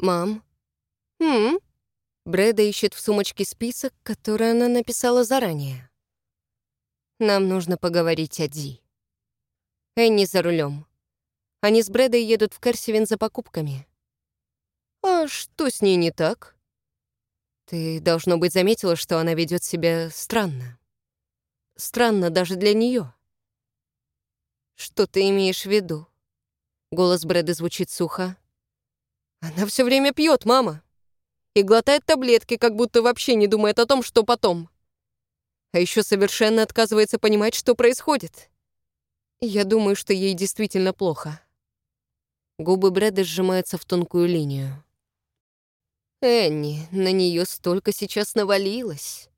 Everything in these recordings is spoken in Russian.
«Мам?» «М?» Брэда ищет в сумочке список, который она написала заранее. «Нам нужно поговорить о Ди». Энни за рулем. Они с Брэдой едут в Керсивин за покупками. «А что с ней не так?» «Ты, должно быть, заметила, что она ведет себя странно. Странно даже для нее. «Что ты имеешь в виду?» Голос Брэда звучит сухо. Она все время пьет, мама. И глотает таблетки, как будто вообще не думает о том, что потом. А еще совершенно отказывается понимать, что происходит. Я думаю, что ей действительно плохо. Губы Брэда сжимаются в тонкую линию. Энни, на нее столько сейчас навалилось.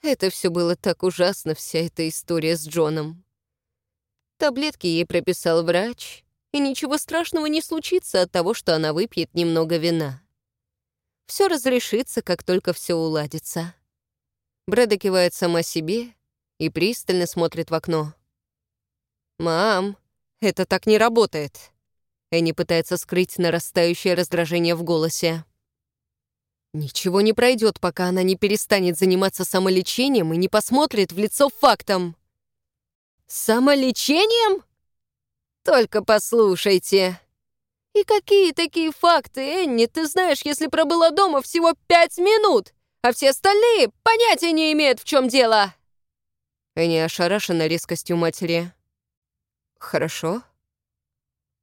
Это все было так ужасно, вся эта история с Джоном. Таблетки ей прописал врач, и ничего страшного не случится от того, что она выпьет немного вина. Все разрешится, как только все уладится. Брэда кивает сама себе и пристально смотрит в окно. «Мам, это так не работает!» Энни пытается скрыть нарастающее раздражение в голосе. Ничего не пройдет, пока она не перестанет заниматься самолечением и не посмотрит в лицо фактам. «Самолечением?» Только послушайте. И какие такие факты, Энни, ты знаешь, если пробыла дома всего пять минут, а все остальные понятия не имеют, в чем дело?» Энни ошарашена резкостью матери. «Хорошо.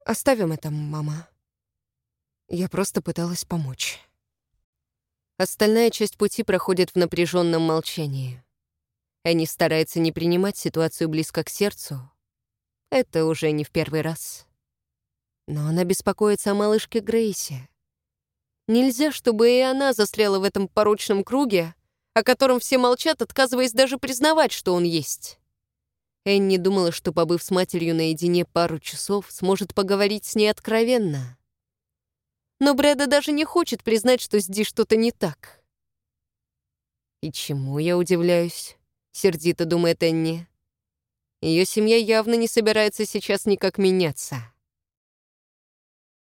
Оставим это, мама. Я просто пыталась помочь». Остальная часть пути проходит в напряженном молчании. Энни старается не принимать ситуацию близко к сердцу, это уже не в первый раз. Но она беспокоится о малышке Грейсе. Нельзя, чтобы и она застряла в этом порочном круге, о котором все молчат, отказываясь даже признавать, что он есть. Энни думала, что, побыв с матерью наедине пару часов, сможет поговорить с ней откровенно. Но Брэда даже не хочет признать, что здесь что-то не так. «И чему я удивляюсь?» — сердито думает Энни. Ее семья явно не собирается сейчас никак меняться.